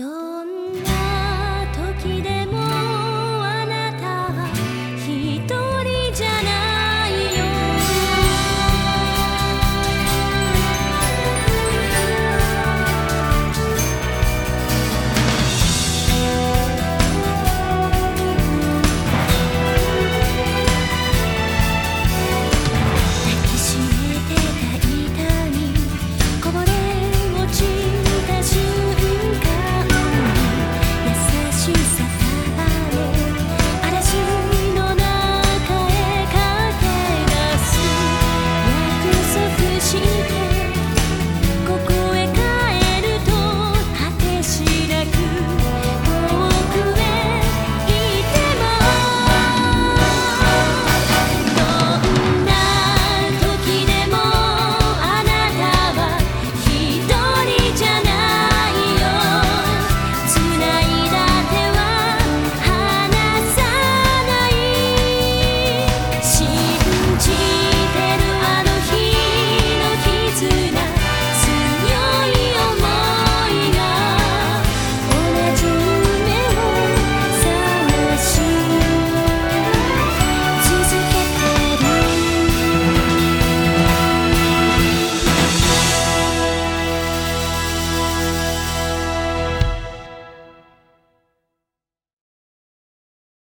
또